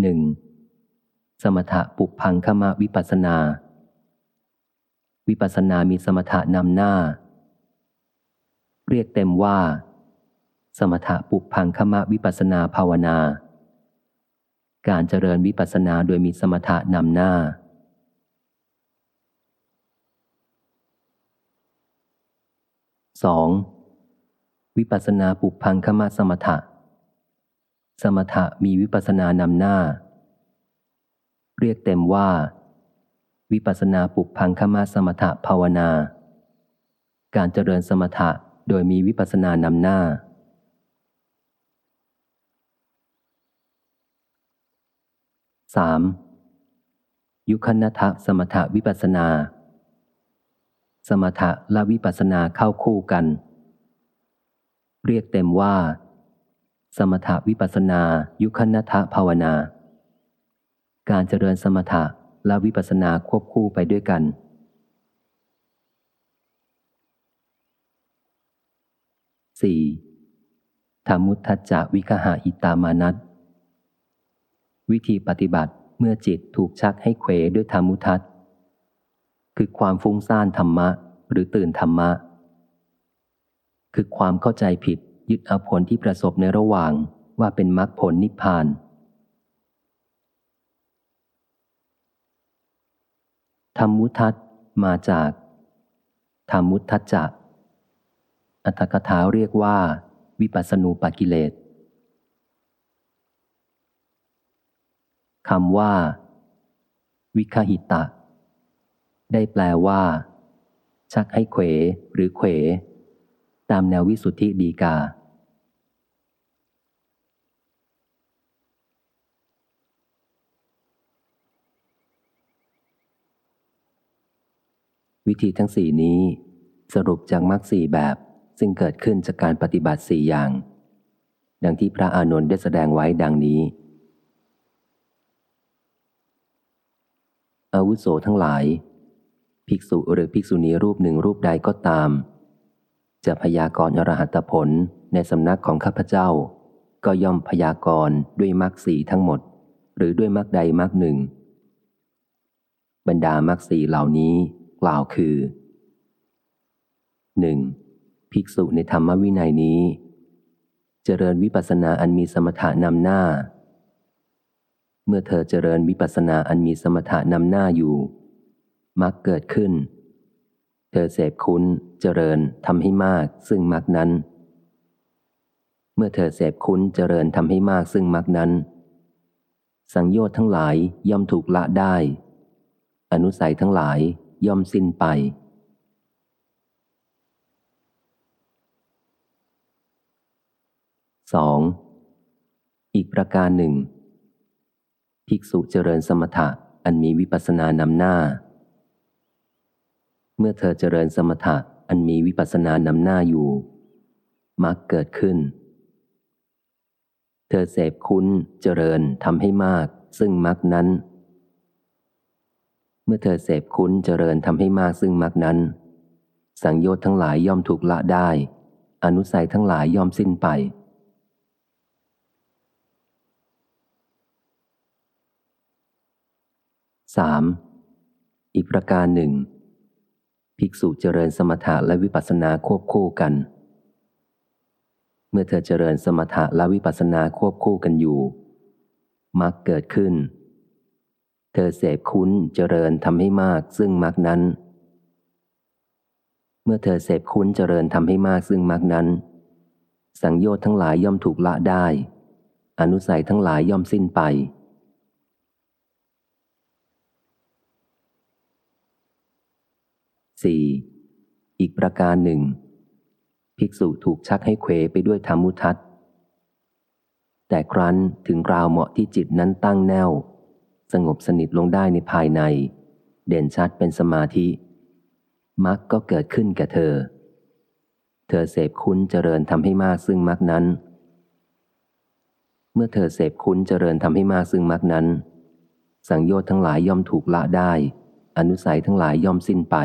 หนึ่งสมถะปุพังคมะวิปัสนา วิปัสนามีสมถะนำหน้า เรียกเต็มว่า สมถะปุพังคมะวิปัสนาภาวนา การเจริญวิปัสนาโดยมีสมถะนำหน้า 2. วิปัสนาปุพังคมะสมถะ สมถะมีวิปัสสนานำหน้า เรียกเต็มว่า วิปัสนาปุพังคมะสมถะภาวนา การเจริญสมถะโดยมีวิปัสนานำหน้า 3. ยุคณทะสมถะวิปัสนา สมถะและวิปัสนาเข้าคู่กัน เรียกเต็มว่า สมถะวิปัสนา ยุคณทะภาวนา การเจริญสมถะและวิปัสนาควบคู่ไปด้วยกัน 4. ธรรมุทัจจวิคหาอิตามานัตวิธีปฏิบัติเมื่อจิตถูกชักให้เควด้วยธรรมุทัศคือความฟุ้งซ่านธรรมะ หรือตื่นธรรมะ คือความเข้าใจผิด ยึดเอาผลที่ประสบในระหว่างว่าเป็นมรรคผลนิพพาน ธรรมุทัศมาจาก ธรรมุทัจจะ อัตถกถาเรียกว่า วิปัสสนูปกิเลสคำว่า วิคหิตะ ได้แปลว่า ชักให้เขวหรือเขว ตามแนววิสุทธิดีกา วิธีทั้งสี่นี้ สรุปจากมรรคสี่แบบ ซึ่งเกิดขึ้นจากการปฏิบัติสี่อย่าง ดังที่พระอานนท์ได้แสดงไว้ดังนี้อาวุโสทั้งหลาย ภิกษุหรือภิกษุณีรูปหนึ่งรูปใดก็ตาม จะพยากรณ์อรหัตผลในสำนักของข้าพเจ้า ก็ย่อมพยากรณ์ด้วยมรรคสีทั้งหมด หรือด้วยมรรคใดมรรคหนึ่ง บรรดามรรคสีเหล่านี้ กล่าวคือ 1. ภิกษุในธรรมวินัยนี้ เจริญวิปัสสนาอันมีสมถะนำหน้า เมื่อเธอเจริญวิปัสสนาอันมีสมถะนำหน้าอยู่ มักเกิดขึ้น เธอเสพคุ้นเจริญทำให้มากซึ่งมักนั้น เมื่อเธอเสพคุ้นเจริญทำให้มากซึ่งมักนั้น สังโยชน์ทั้งหลายย่อมถูกละได้ อนุสัยทั้งหลาย ย่อมสิ้นไป 2. อีกประการหนึ่ง ภิกษุเจริญสมถะอันมีวิปัสสนานำหน้า เมื่อเธอเจริญสมถะอันมีวิปัสสนานำหน้าอยู่ มักเกิดขึ้น เธอเสพคุ้นเจริญทำให้มาก ซึ่งมักนั้น เมื่อเธอเสพคุ้นเจริญทำให้มากซึ่งมักนั้น สังโยชน์ทั้งหลายย่อมถูกละได้ อนุสัยทั้งหลายย่อมสิ้นไป 3. อีกประการหนึ่ง ภิกษุเจริญสมถะและวิปัสสนาควบคู่กัน เมื่อเธอเจริญสมถะและวิปัสสนาควบคู่กันอยู่มักเกิดขึ้น ธอเสพคุ้นเจริญทำให้มากซึ่งมักนั้น เมื่อเธอเสพคุ้นเจริญทำให้มากซึ่งมักนั้น สังโยชน์ทั้งหลายย่อมถูกละได้ อนุสัยทั้งหลายย่อมสิ้นไป 4. อีกประการหนึ่ง ภิกษุถูกชักให้เควไปด้วยธรรมุทัศแต่ครั้นถึงราวเหมาะที่จิตนั้นตั้งแนว สงบสนิทลงได้ในภายใน เด่นชัดเป็นสมาธิมรักก็เกิดขึ้นแก่เธอ เธอเสพคุ้นเจริญทำให้มากซึ่งมรักนั้น เมื่อเธอเสพคุ้นเจริญทำให้มากซึ่งมรักนั้น สังโยชน์ทั้งหลายย่อมถูกละได้ อนุสัยทั้งหลายย่อมสิ้นไป